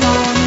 phone